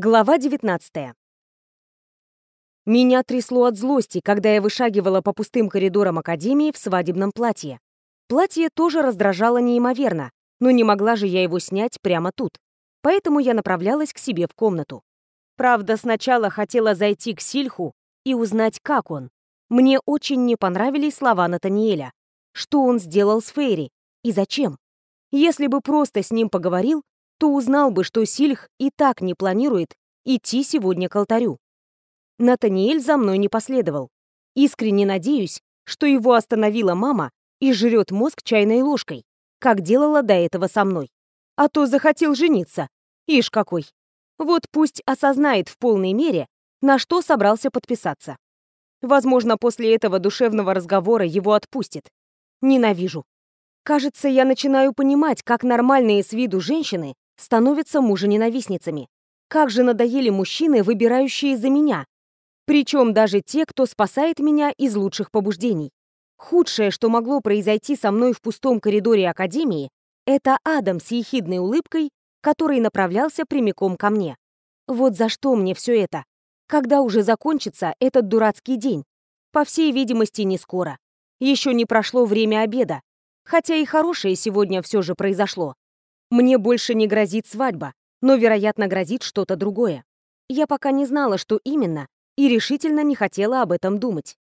Глава 19. Меня трясло от злости, когда я вышагивала по пустым коридорам Академии в свадебном платье. Платье тоже раздражало неимоверно, но не могла же я его снять прямо тут. Поэтому я направлялась к себе в комнату. Правда, сначала хотела зайти к Сильху и узнать, как он. Мне очень не понравились слова Натаниэля. Что он сделал с Фейри и зачем? Если бы просто с ним поговорил, то узнал бы, что Сильх и так не планирует идти сегодня к алтарю. Натаниэль за мной не последовал. Искренне надеюсь, что его остановила мама и жрет мозг чайной ложкой, как делала до этого со мной. А то захотел жениться. Ишь какой. Вот пусть осознает в полной мере, на что собрался подписаться. Возможно, после этого душевного разговора его отпустит. Ненавижу. Кажется, я начинаю понимать, как нормальные с виду женщины становятся мужа-ненавистницами. Как же надоели мужчины, выбирающие за меня. Причем даже те, кто спасает меня из лучших побуждений. Худшее, что могло произойти со мной в пустом коридоре Академии, это Адам с ехидной улыбкой, который направлялся прямиком ко мне. Вот за что мне все это? Когда уже закончится этот дурацкий день? По всей видимости, не скоро. Еще не прошло время обеда. Хотя и хорошее сегодня все же произошло. Мне больше не грозит свадьба, но, вероятно, грозит что-то другое. Я пока не знала, что именно, и решительно не хотела об этом думать.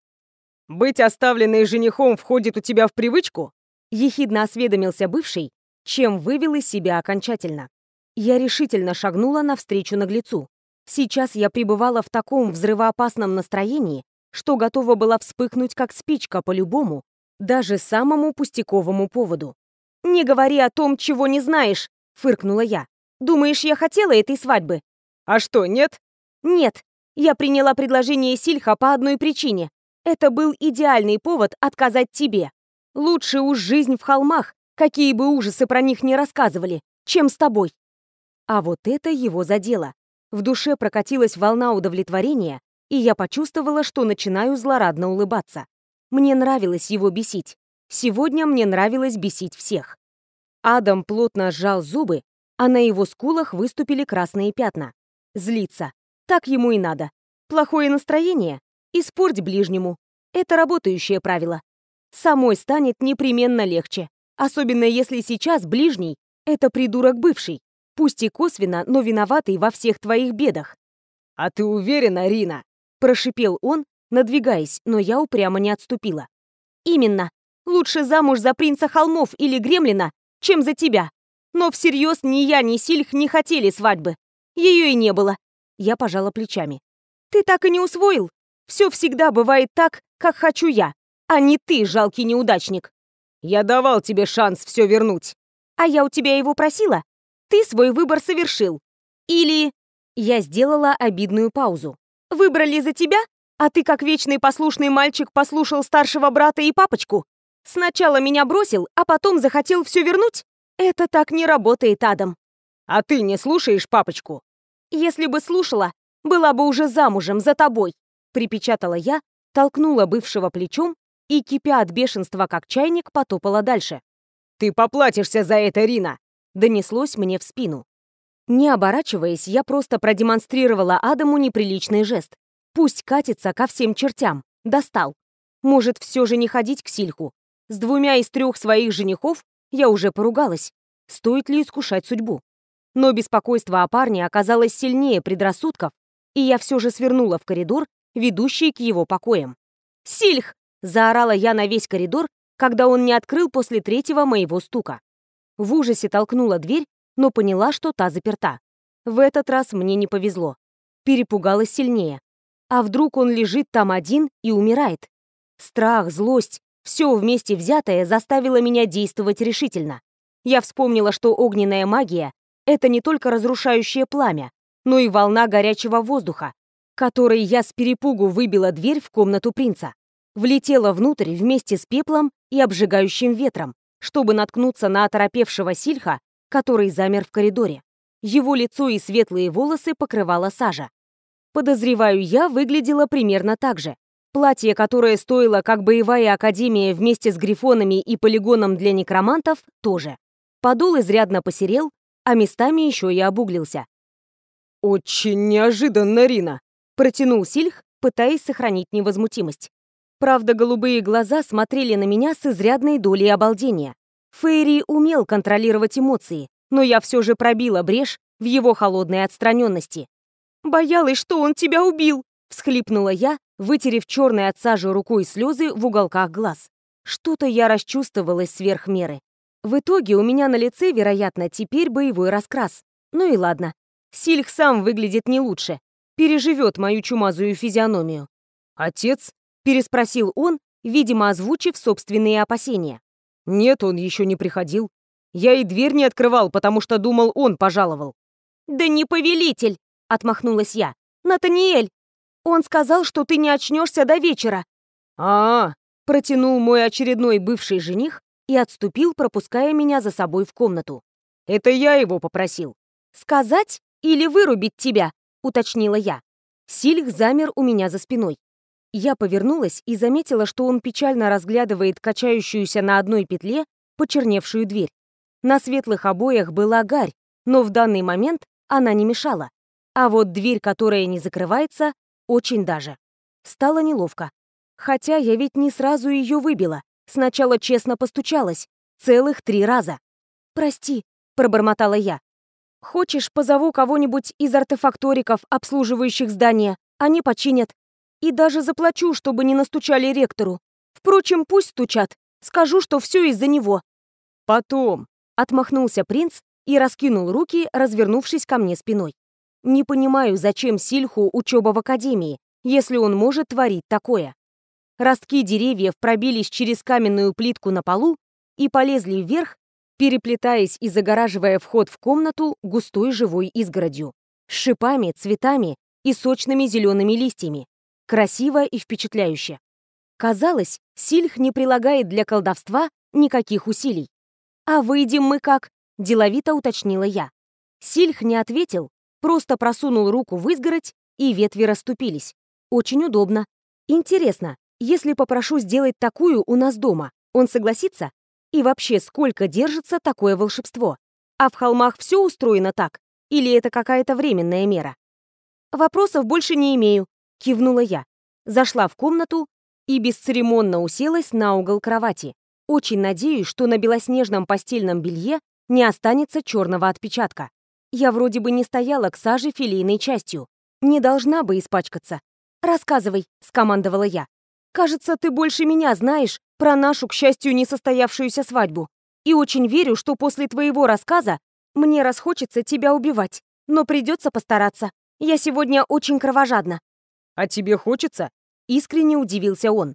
«Быть оставленной женихом входит у тебя в привычку?» Ехидно осведомился бывший, чем вывел из себя окончательно. Я решительно шагнула навстречу наглецу. Сейчас я пребывала в таком взрывоопасном настроении, что готова была вспыхнуть как спичка по любому, даже самому пустяковому поводу. «Не говори о том, чего не знаешь», — фыркнула я. «Думаешь, я хотела этой свадьбы?» «А что, нет?» «Нет. Я приняла предложение Сильха по одной причине. Это был идеальный повод отказать тебе. Лучше уж жизнь в холмах, какие бы ужасы про них не рассказывали, чем с тобой». А вот это его задело. В душе прокатилась волна удовлетворения, и я почувствовала, что начинаю злорадно улыбаться. Мне нравилось его бесить. Сегодня мне нравилось бесить всех. Адам плотно сжал зубы, а на его скулах выступили красные пятна. Злиться. Так ему и надо. Плохое настроение? Испорть ближнему. Это работающее правило. Самой станет непременно легче. Особенно если сейчас ближний — это придурок бывший. Пусть и косвенно, но виноватый во всех твоих бедах. «А ты уверена, Рина?» — прошипел он, надвигаясь, но я упрямо не отступила. «Именно. Лучше замуж за принца холмов или гремлина, чем за тебя. Но всерьез ни я, ни Сильх не хотели свадьбы. Ее и не было. Я пожала плечами. Ты так и не усвоил? Все всегда бывает так, как хочу я, а не ты, жалкий неудачник. Я давал тебе шанс все вернуть. А я у тебя его просила? Ты свой выбор совершил. Или... Я сделала обидную паузу. Выбрали за тебя? А ты, как вечный послушный мальчик, послушал старшего брата и папочку? Сначала меня бросил, а потом захотел все вернуть? Это так не работает, Адам. А ты не слушаешь папочку? Если бы слушала, была бы уже замужем за тобой, припечатала я, толкнула бывшего плечом и, кипя от бешенства, как чайник, потопала дальше. «Ты поплатишься за это, Рина!» донеслось мне в спину. Не оборачиваясь, я просто продемонстрировала Адаму неприличный жест. Пусть катится ко всем чертям. Достал. Может, все же не ходить к Сильху. С двумя из трех своих женихов я уже поругалась. Стоит ли искушать судьбу? Но беспокойство о парне оказалось сильнее предрассудков, и я все же свернула в коридор, ведущий к его покоям. «Сильх!» — заорала я на весь коридор, когда он не открыл после третьего моего стука. В ужасе толкнула дверь, но поняла, что та заперта. В этот раз мне не повезло. Перепугалась сильнее. А вдруг он лежит там один и умирает? Страх, злость, все вместе взятое заставило меня действовать решительно. Я вспомнила, что огненная магия — это не только разрушающее пламя, но и волна горячего воздуха, которой я с перепугу выбила дверь в комнату принца. Влетела внутрь вместе с пеплом и обжигающим ветром, чтобы наткнуться на оторопевшего сильха, который замер в коридоре. Его лицо и светлые волосы покрывала сажа. Подозреваю, я выглядела примерно так же, Платье, которое стоило как боевая академия вместе с грифонами и полигоном для некромантов, тоже. Подол изрядно посерел, а местами еще и обуглился. Очень неожиданно, Рина. Протянул Сильх, пытаясь сохранить невозмутимость. Правда, голубые глаза смотрели на меня с изрядной долей обалдения. Фейри умел контролировать эмоции, но я все же пробила брешь в его холодной отстраненности. «Боялась, что он тебя убил!» — всхлипнула я, вытерев черные от сажи рукой слезы в уголках глаз. Что-то я расчувствовалась сверх меры. В итоге у меня на лице, вероятно, теперь боевой раскрас. Ну и ладно. Сильх сам выглядит не лучше. Переживет мою чумазую физиономию. «Отец?» — переспросил он, видимо, озвучив собственные опасения. «Нет, он еще не приходил. Я и дверь не открывал, потому что думал, он пожаловал». «Да не повелитель!» — отмахнулась я. «Натаниэль! Он сказал, что ты не очнешься до вечера». А, -а, а протянул мой очередной бывший жених и отступил, пропуская меня за собой в комнату. «Это я его попросил». «Сказать или вырубить тебя?» — уточнила я. Сильх замер у меня за спиной. Я повернулась и заметила, что он печально разглядывает качающуюся на одной петле почерневшую дверь. На светлых обоях была гарь, но в данный момент она не мешала. А вот дверь, которая не закрывается, очень даже. Стало неловко. Хотя я ведь не сразу ее выбила. Сначала честно постучалась. Целых три раза. «Прости», — пробормотала я. «Хочешь, позову кого-нибудь из артефакториков, обслуживающих здание? Они починят. И даже заплачу, чтобы не настучали ректору. Впрочем, пусть стучат. Скажу, что все из-за него». «Потом», — отмахнулся принц и раскинул руки, развернувшись ко мне спиной. «Не понимаю, зачем Сильху учеба в академии, если он может творить такое. Ростки деревьев пробились через каменную плитку на полу и полезли вверх, переплетаясь и загораживая вход в комнату густой живой изгородью, с шипами, цветами и сочными зелеными листьями. Красиво и впечатляюще. Казалось, Сильх не прилагает для колдовства никаких усилий. «А выйдем мы как?» – деловито уточнила я. Сильх не ответил, просто просунул руку в изгородь, и ветви расступились. Очень удобно. Интересно, если попрошу сделать такую у нас дома, он согласится? И вообще, сколько держится такое волшебство? А в холмах все устроено так? Или это какая-то временная мера? Вопросов больше не имею, кивнула я. Зашла в комнату и бесцеремонно уселась на угол кровати. Очень надеюсь, что на белоснежном постельном белье не останется черного отпечатка. Я вроде бы не стояла к саже филейной частью. Не должна бы испачкаться. «Рассказывай», — скомандовала я. Кажется, ты больше меня знаешь про нашу, к счастью, несостоявшуюся свадьбу. И очень верю, что после твоего рассказа мне расхочется тебя убивать. Но придется постараться. Я сегодня очень кровожадна». «А тебе хочется?» Искренне удивился он.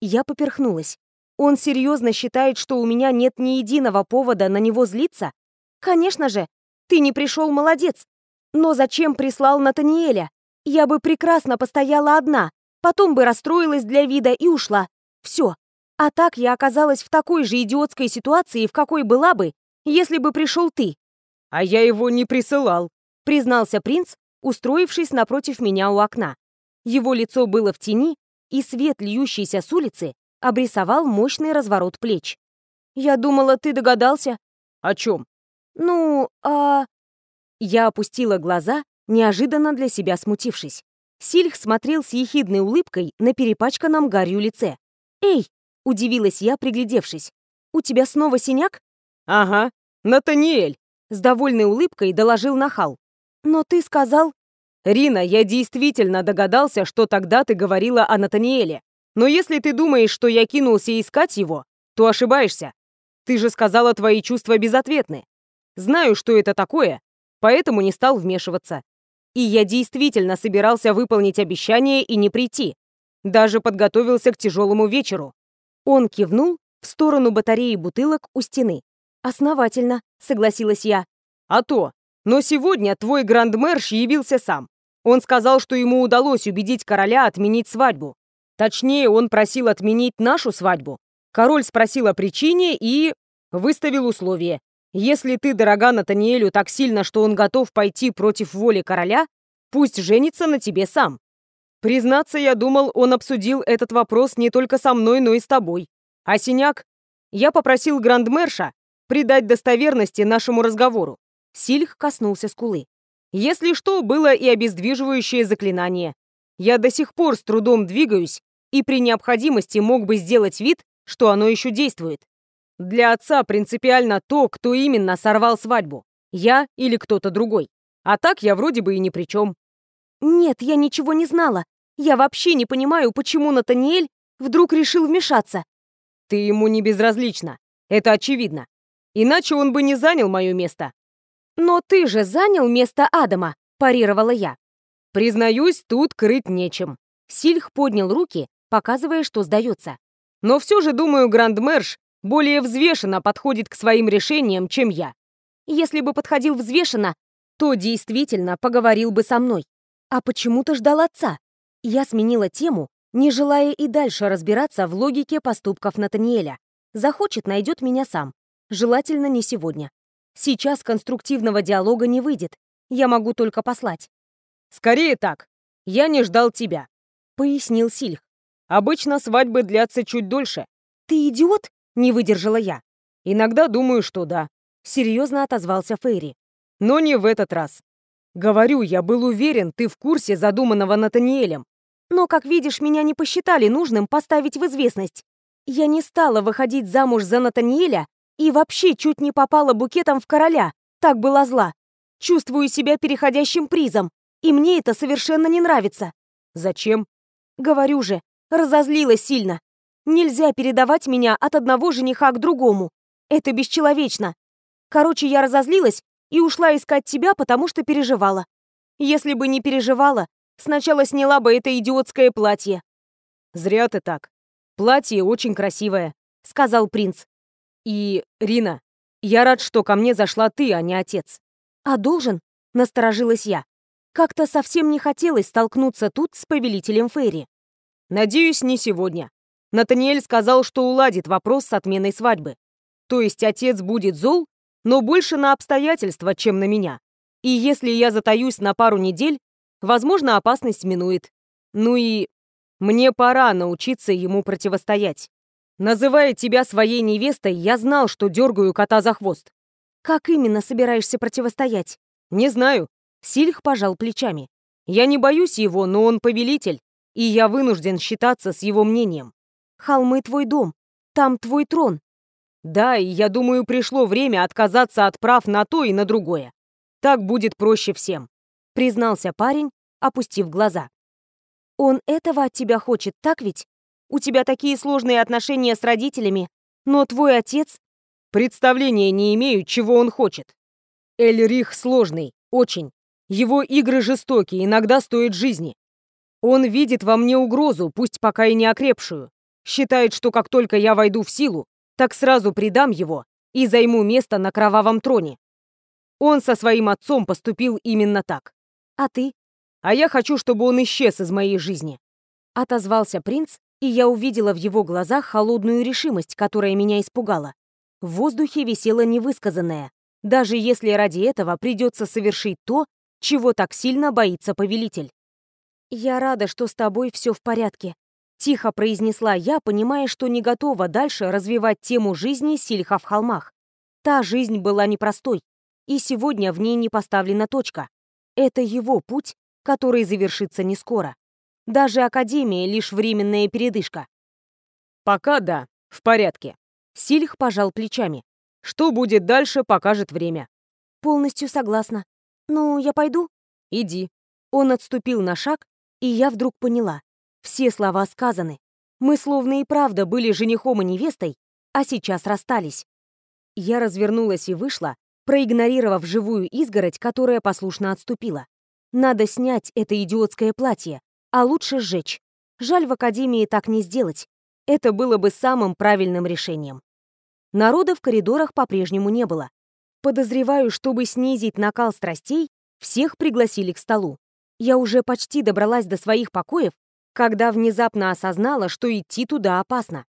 Я поперхнулась. Он серьезно считает, что у меня нет ни единого повода на него злиться? Конечно же, ты не пришел молодец. Но зачем прислал Натаниэля? Я бы прекрасно постояла одна, Потом бы расстроилась для вида и ушла. Все. А так я оказалась в такой же идиотской ситуации, в какой была бы, если бы пришел ты. А я его не присылал, признался принц, устроившись напротив меня у окна. Его лицо было в тени, и свет, льющийся с улицы, обрисовал мощный разворот плеч. «Я думала, ты догадался». «О чем?» «Ну, а...» Я опустила глаза, неожиданно для себя смутившись. Сильх смотрел с ехидной улыбкой на перепачканном гарью лице. «Эй!» — удивилась я, приглядевшись. «У тебя снова синяк?» «Ага, Натаниэль!» — с довольной улыбкой доложил Нахал. «Но ты сказал...» «Рина, я действительно догадался, что тогда ты говорила о Натаниэле. Но если ты думаешь, что я кинулся искать его, то ошибаешься. Ты же сказала, твои чувства безответны. Знаю, что это такое, поэтому не стал вмешиваться. И я действительно собирался выполнить обещание и не прийти. Даже подготовился к тяжелому вечеру. Он кивнул в сторону батареи бутылок у стены. «Основательно», — согласилась я. «А то. Но сегодня твой грандмерш явился сам. Он сказал, что ему удалось убедить короля отменить свадьбу. Точнее, он просил отменить нашу свадьбу. Король спросил о причине и... выставил условие. Если ты дорога Натаниэлю так сильно, что он готов пойти против воли короля, пусть женится на тебе сам. Признаться, я думал, он обсудил этот вопрос не только со мной, но и с тобой. А синяк? Я попросил грандмерша придать достоверности нашему разговору. Сильх коснулся скулы. Если что, было и обездвиживающее заклинание. Я до сих пор с трудом двигаюсь и при необходимости мог бы сделать вид, что оно еще действует. Для отца принципиально то, кто именно сорвал свадьбу. Я или кто-то другой. А так я вроде бы и ни при чем. Нет, я ничего не знала. Я вообще не понимаю, почему Натаниэль вдруг решил вмешаться. Ты ему не безразлична. Это очевидно. Иначе он бы не занял мое место. Но ты же занял место Адама, парировала я. Признаюсь, тут крыть нечем. Сильх поднял руки, показывая, что сдается. Но все же, думаю, Грандмерш более взвешенно подходит к своим решениям, чем я. Если бы подходил взвешенно, то действительно поговорил бы со мной. А почему ты ждал отца? Я сменила тему, не желая и дальше разбираться в логике поступков Натаниэля. Захочет, найдет меня сам. Желательно не сегодня. Сейчас конструктивного диалога не выйдет. Я могу только послать. «Скорее так. Я не ждал тебя», — пояснил Сильх. «Обычно свадьбы длятся чуть дольше». «Ты идиот?» — не выдержала я. «Иногда думаю, что да», — серьезно отозвался Фейри. «Но не в этот раз. Говорю, я был уверен, ты в курсе задуманного Натаниэлем. Но, как видишь, меня не посчитали нужным поставить в известность. Я не стала выходить замуж за Натаниэля и вообще чуть не попала букетом в короля. Так была зла. Чувствую себя переходящим призом, и мне это совершенно не нравится. Зачем? Говорю же, разозлилась сильно. Нельзя передавать меня от одного жениха к другому. Это бесчеловечно. Короче, я разозлилась и ушла искать тебя, потому что переживала. Если бы не переживала, сначала сняла бы это идиотское платье. Зря ты так. Платье очень красивое, сказал принц. И, Рина, я рад, что ко мне зашла ты, а не отец. А должен? Насторожилась я. Как-то совсем не хотелось столкнуться тут с повелителем Ферри. Надеюсь, не сегодня. Натаниэль сказал, что уладит вопрос с отменой свадьбы. То есть отец будет зол, но больше на обстоятельства, чем на меня. И если я затаюсь на пару недель, возможно, опасность минует. Ну и мне пора научиться ему противостоять. Называя тебя своей невестой, я знал, что дергаю кота за хвост. Как именно собираешься противостоять? Не знаю. Сильх пожал плечами. Я не боюсь его, но он повелитель, и я вынужден считаться с его мнением. Холмы твой дом. Там твой трон. Да, и я думаю, пришло время отказаться от прав на то и на другое. Так будет проще всем», — признался парень, опустив глаза. «Он этого от тебя хочет, так ведь? У тебя такие сложные отношения с родителями, но твой отец...» «Представления не имею, чего он хочет. Эльрих сложный, очень. Его игры жестокие, иногда стоят жизни. Он видит во мне угрозу, пусть пока и не окрепшую. Считает, что как только я войду в силу, так сразу предам его и займу место на кровавом троне. Он со своим отцом поступил именно так. А ты? А я хочу, чтобы он исчез из моей жизни. Отозвался принц, и я увидела в его глазах холодную решимость, которая меня испугала. В воздухе висело невысказанное, даже если ради этого придется совершить то, чего так сильно боится повелитель. «Я рада, что с тобой все в порядке», Тихо произнесла я, понимая, что не готова дальше развивать тему жизни Сильха в холмах. Та жизнь была непростой, и сегодня в ней не поставлена точка. Это его путь, который завершится не скоро. Даже Академия — лишь временная передышка. «Пока да, в порядке». Сильх пожал плечами. «Что будет дальше, покажет время». «Полностью согласна. Ну, я пойду?» «Иди». Он отступил на шаг, и я вдруг поняла. Все слова сказаны. Мы словно и правда были женихом и невестой, а сейчас расстались. Я развернулась и вышла, проигнорировав живую изгородь, которая послушно отступила. Надо снять это идиотское платье, а лучше сжечь. Жаль, в академии так не сделать. Это было бы самым правильным решением. Народа в коридорах по-прежнему не было. Подозреваю, чтобы снизить накал страстей, всех пригласили к столу. Я уже почти добралась до своих покоев, когда внезапно осознала, что идти туда опасно.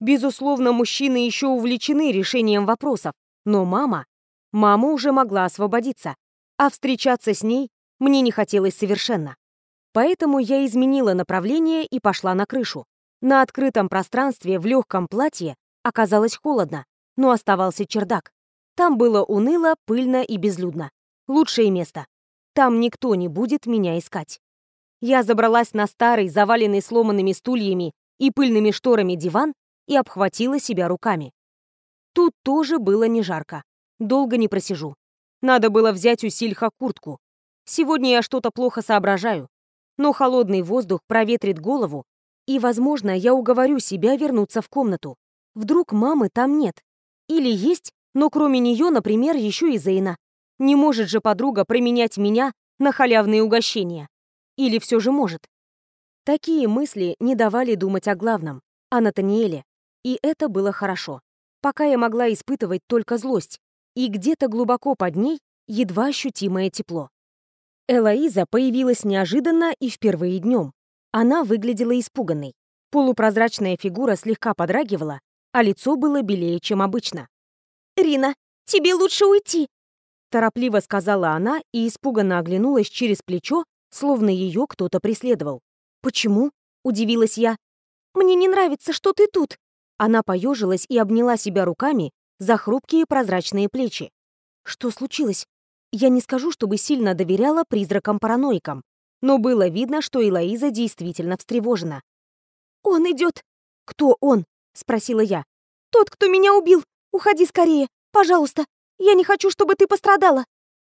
Безусловно, мужчины еще увлечены решением вопросов, но мама... Мама уже могла освободиться, а встречаться с ней мне не хотелось совершенно. Поэтому я изменила направление и пошла на крышу. На открытом пространстве в легком платье оказалось холодно, но оставался чердак. Там было уныло, пыльно и безлюдно. Лучшее место. Там никто не будет меня искать. Я забралась на старый, заваленный сломанными стульями и пыльными шторами диван и обхватила себя руками. Тут тоже было не жарко. Долго не просижу. Надо было взять у Сильха куртку. Сегодня я что-то плохо соображаю. Но холодный воздух проветрит голову, и, возможно, я уговорю себя вернуться в комнату. Вдруг мамы там нет. Или есть, но кроме нее, например, еще и Зейна. Не может же подруга променять меня на халявные угощения. Или все же может. Такие мысли не давали думать о главном, о Натаниэле. И это было хорошо. Пока я могла испытывать только злость. И где-то глубоко под ней едва ощутимое тепло. Элоиза появилась неожиданно и впервые днем. Она выглядела испуганной. Полупрозрачная фигура слегка подрагивала, а лицо было белее, чем обычно. «Рина, тебе лучше уйти!» Торопливо сказала она и испуганно оглянулась через плечо, словно ее кто-то преследовал. «Почему?» — удивилась я. «Мне не нравится, что ты тут!» Она поежилась и обняла себя руками за хрупкие прозрачные плечи. «Что случилось?» Я не скажу, чтобы сильно доверяла призракам-параноикам, но было видно, что Элоиза действительно встревожена. «Он идет!» «Кто он?» — спросила я. «Тот, кто меня убил! Уходи скорее! Пожалуйста! Я не хочу, чтобы ты пострадала!»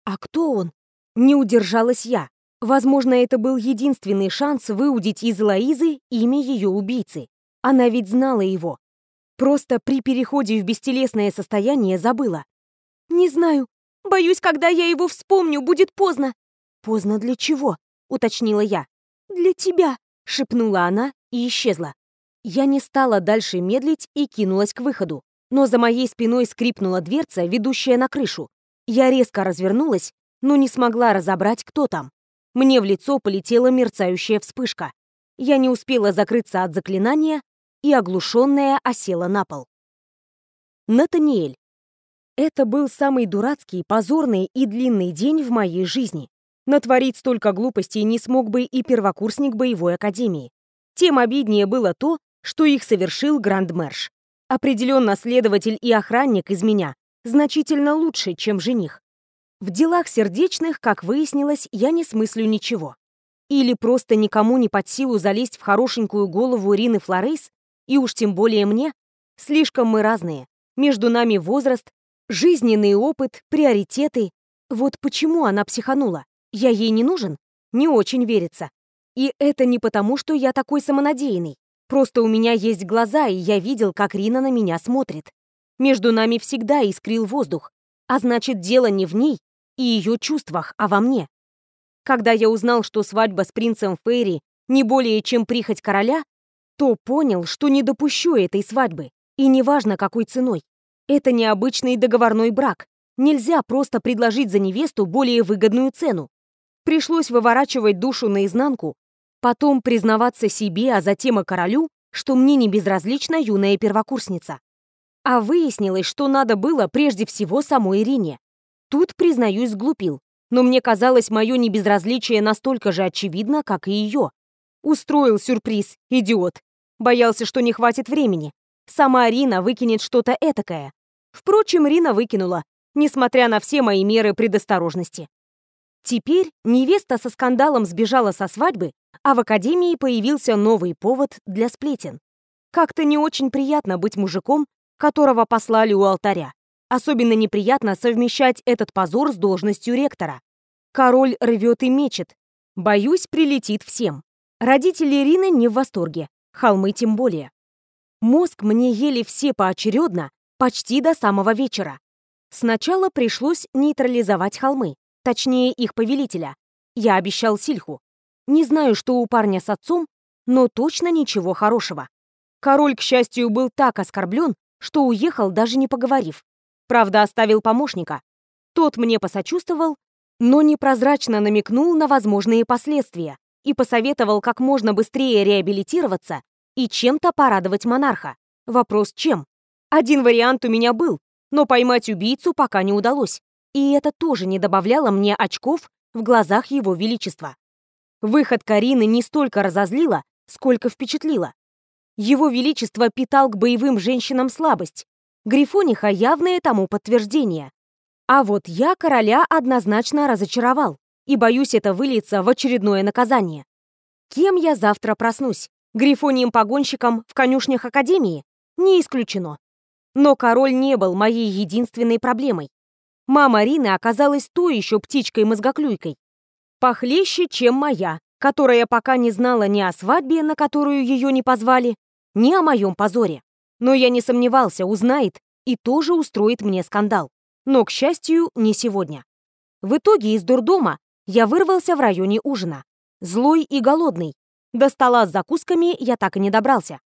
«А кто он?» Не удержалась я. Возможно, это был единственный шанс выудить из Лоизы имя ее убийцы. Она ведь знала его. Просто при переходе в бестелесное состояние забыла. «Не знаю. Боюсь, когда я его вспомню, будет поздно». «Поздно для чего?» — уточнила я. «Для тебя», — шепнула она и исчезла. Я не стала дальше медлить и кинулась к выходу, но за моей спиной скрипнула дверца, ведущая на крышу. Я резко развернулась, но не смогла разобрать, кто там. Мне в лицо полетела мерцающая вспышка. Я не успела закрыться от заклинания, и оглушенная осела на пол. Натаниэль. Это был самый дурацкий, позорный и длинный день в моей жизни. Натворить столько глупостей не смог бы и первокурсник боевой академии. Тем обиднее было то, что их совершил Грандмерш. Определенно следователь и охранник из меня значительно лучше, чем жених. В делах сердечных, как выяснилось, я не смыслю ничего. Или просто никому не под силу залезть в хорошенькую голову Рины Флорейс, и уж тем более мне, слишком мы разные. Между нами возраст, жизненный опыт, приоритеты. Вот почему она психанула. Я ей не нужен? Не очень верится. И это не потому, что я такой самонадеянный. Просто у меня есть глаза, и я видел, как Рина на меня смотрит. Между нами всегда искрил воздух. А значит, дело не в ней и ее чувствах, а во мне. Когда я узнал, что свадьба с принцем Фейри не более чем прихоть короля, то понял, что не допущу этой свадьбы. И неважно, какой ценой. Это необычный договорной брак. Нельзя просто предложить за невесту более выгодную цену. Пришлось выворачивать душу наизнанку, Потом признаваться себе, а затем и королю, что мне не безразлична юная первокурсница. А выяснилось, что надо было прежде всего самой Ирине. Тут, признаюсь, сглупил. Но мне казалось, мое небезразличие настолько же очевидно, как и ее. Устроил сюрприз, идиот. Боялся, что не хватит времени. Сама Рина выкинет что-то этакое. Впрочем, Рина выкинула, несмотря на все мои меры предосторожности. Теперь невеста со скандалом сбежала со свадьбы, а в академии появился новый повод для сплетен. Как-то не очень приятно быть мужиком, которого послали у алтаря. Особенно неприятно совмещать этот позор с должностью ректора. Король рвет и мечет. Боюсь, прилетит всем. Родители Ирины не в восторге, холмы тем более. Мозг мне ели все поочередно, почти до самого вечера. Сначала пришлось нейтрализовать холмы, точнее их повелителя. Я обещал Сильху. Не знаю, что у парня с отцом, но точно ничего хорошего. Король, к счастью, был так оскорблен, что уехал, даже не поговорив. Правда, оставил помощника. Тот мне посочувствовал, но непрозрачно намекнул на возможные последствия и посоветовал как можно быстрее реабилитироваться и чем-то порадовать монарха. Вопрос чем? Один вариант у меня был, но поймать убийцу пока не удалось. И это тоже не добавляло мне очков в глазах его величества. Выход Карины не столько разозлила, сколько впечатлила. Его Величество питал к боевым женщинам слабость. Грифониха явное тому подтверждение. А вот я короля однозначно разочаровал. и боюсь, это выльется в очередное наказание. Кем я завтра проснусь? Грифонием погонщиком в конюшнях Академии? Не исключено. Но король не был моей единственной проблемой. Мама Рины оказалась той еще птичкой-мозгоклюйкой. Похлеще, чем моя, которая пока не знала ни о свадьбе, на которую ее не позвали, ни о моем позоре. Но я не сомневался, узнает и тоже устроит мне скандал. Но, к счастью, не сегодня. В итоге из дурдома я вырвался в районе ужина. Злой и голодный. До стола с закусками я так и не добрался.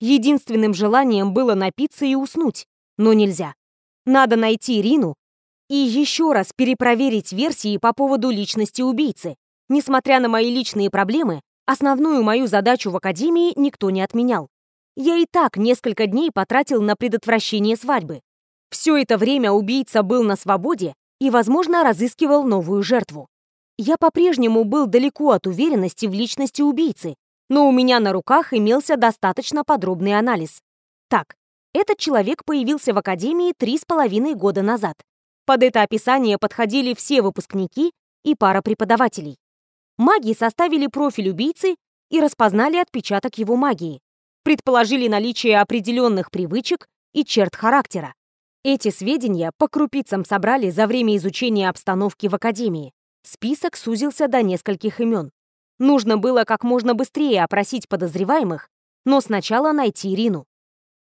Единственным желанием было напиться и уснуть, но нельзя. Надо найти Рину и еще раз перепроверить версии по поводу личности убийцы. Несмотря на мои личные проблемы, основную мою задачу в Академии никто не отменял. Я и так несколько дней потратил на предотвращение свадьбы. Все это время убийца был на свободе и, возможно, разыскивал новую жертву. Я по-прежнему был далеко от уверенности в личности убийцы, но у меня на руках имелся достаточно подробный анализ. Так, этот человек появился в Академии три с половиной года назад. Под это описание подходили все выпускники и пара преподавателей. Маги составили профиль убийцы и распознали отпечаток его магии. Предположили наличие определенных привычек и черт характера. Эти сведения по крупицам собрали за время изучения обстановки в Академии. Список сузился до нескольких имен. Нужно было как можно быстрее опросить подозреваемых, но сначала найти Рину.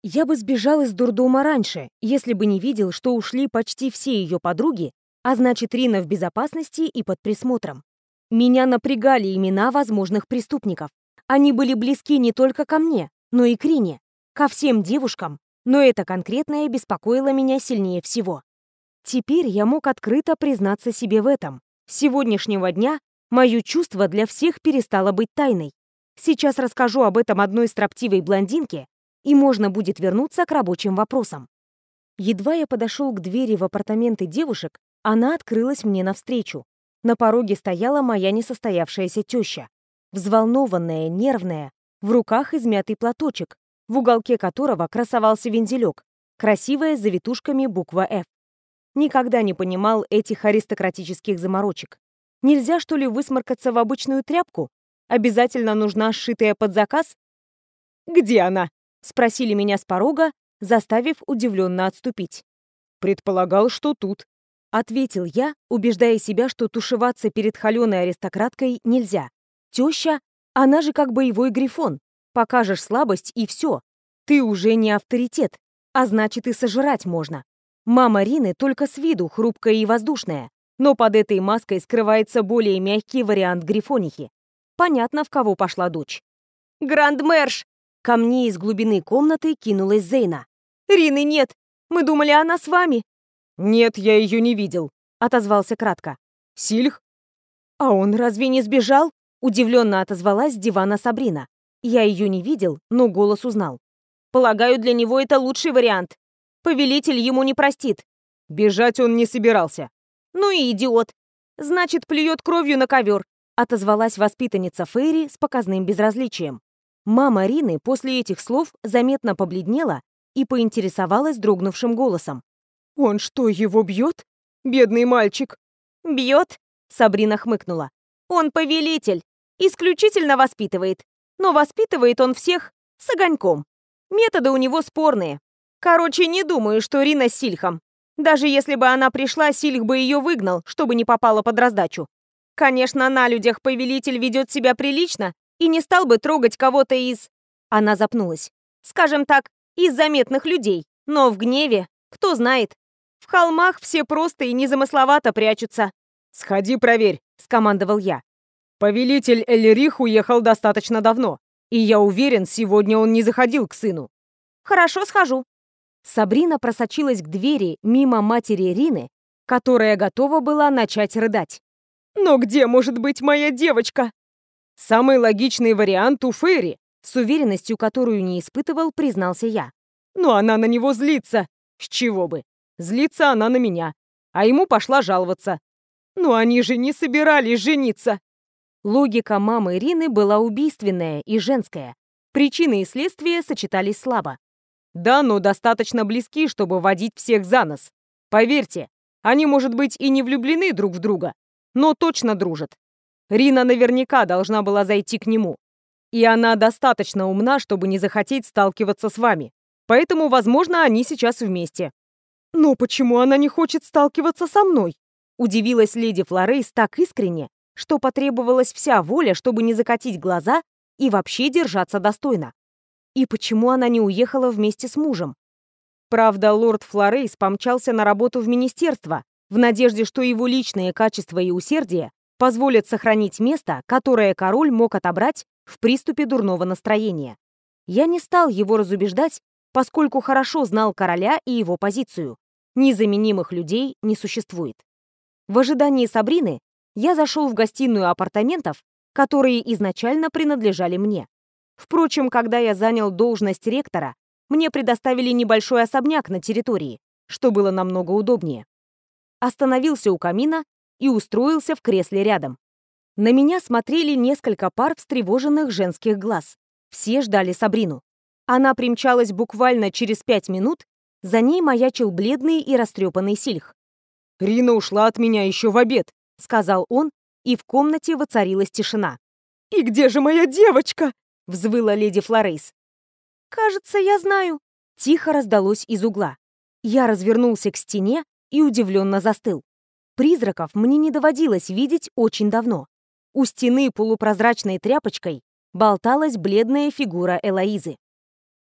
Я бы сбежал из дурдома раньше, если бы не видел, что ушли почти все ее подруги, а значит, Рина в безопасности и под присмотром. Меня напрягали имена возможных преступников. Они были близки не только ко мне, но и к Рине, ко всем девушкам, но это конкретное беспокоило меня сильнее всего. Теперь я мог открыто признаться себе в этом. С сегодняшнего дня мое чувство для всех перестало быть тайной. Сейчас расскажу об этом одной строптивой блондинке, и можно будет вернуться к рабочим вопросам. Едва я подошел к двери в апартаменты девушек, она открылась мне навстречу. На пороге стояла моя несостоявшаяся теща. Взволнованная, нервная, в руках измятый платочек, в уголке которого красовался вензелек, красивая с завитушками буква «Ф». Никогда не понимал этих аристократических заморочек. Нельзя, что ли, высморкаться в обычную тряпку? Обязательно нужна сшитая под заказ? «Где она?» — спросили меня с порога, заставив удивленно отступить. «Предполагал, что тут», — ответил я, убеждая себя, что тушеваться перед холеной аристократкой нельзя. Теща, она же как боевой грифон. Покажешь слабость и все. Ты уже не авторитет, а значит и сожрать можно. Мама Рины только с виду хрупкая и воздушная, но под этой маской скрывается более мягкий вариант грифонихи. Понятно, в кого пошла дочь. «Грандмерш!» Ко мне из глубины комнаты кинулась Зейна. «Рины нет! Мы думали, она с вами!» «Нет, я ее не видел», — отозвался кратко. «Сильх?» «А он разве не сбежал?» — удивленно отозвалась с дивана Сабрина. Я ее не видел, но голос узнал. «Полагаю, для него это лучший вариант. Повелитель ему не простит». «Бежать он не собирался». «Ну и идиот. Значит, плюет кровью на ковер», — отозвалась воспитанница Фейри с показным безразличием. Мама Рины после этих слов заметно побледнела и поинтересовалась дрогнувшим голосом. «Он что, его бьет? Бедный мальчик!» «Бьет?» — Сабрина хмыкнула. «Он повелитель, исключительно воспитывает. Но воспитывает он всех с огоньком. Методы у него спорные. Короче, не думаю, что Рина с Сильхом. Даже если бы она пришла, Сильх бы ее выгнал, чтобы не попала под раздачу. Конечно, на людях повелитель ведет себя прилично и не стал бы трогать кого-то из... Она запнулась. Скажем так, из заметных людей. Но в гневе, кто знает. В холмах все просто и незамысловато прячутся. «Сходи проверь», — скомандовал я. «Повелитель Эльрих уехал достаточно давно, и я уверен, сегодня он не заходил к сыну». «Хорошо, схожу». Сабрина просочилась к двери мимо матери Рины, которая готова была начать рыдать. «Но где может быть моя девочка?» Самый логичный вариант у Ферри, с уверенностью, которую не испытывал, признался я. Но она на него злится. С чего бы? Злится она на меня. А ему пошла жаловаться. Но они же не собирались жениться. Логика мамы Ирины была убийственная и женская. Причины и следствия сочетались слабо. Да, но достаточно близки, чтобы водить всех за нос. Поверьте, они, может быть, и не влюблены друг в друга, но точно дружат. Рина наверняка должна была зайти к нему. И она достаточно умна, чтобы не захотеть сталкиваться с вами. Поэтому, возможно, они сейчас вместе. Но почему она не хочет сталкиваться со мной? Удивилась леди Флорейс так искренне, что потребовалась вся воля, чтобы не закатить глаза и вообще держаться достойно. И почему она не уехала вместе с мужем? Правда, лорд Флорейс помчался на работу в министерство, в надежде, что его личные качества и усердие позволят сохранить место, которое король мог отобрать в приступе дурного настроения. Я не стал его разубеждать, поскольку хорошо знал короля и его позицию. Незаменимых людей не существует. В ожидании Сабрины я зашел в гостиную апартаментов, которые изначально принадлежали мне. Впрочем, когда я занял должность ректора, мне предоставили небольшой особняк на территории, что было намного удобнее. Остановился у камина и устроился в кресле рядом. На меня смотрели несколько пар встревоженных женских глаз. Все ждали Сабрину. Она примчалась буквально через пять минут, за ней маячил бледный и растрепанный Сильх. «Рина ушла от меня еще в обед», — сказал он, и в комнате воцарилась тишина. «И где же моя девочка?» — взвыла леди Флорейс. «Кажется, я знаю», — тихо раздалось из угла. Я развернулся к стене и удивленно застыл. Призраков мне не доводилось видеть очень давно. У стены полупрозрачной тряпочкой болталась бледная фигура Элоизы.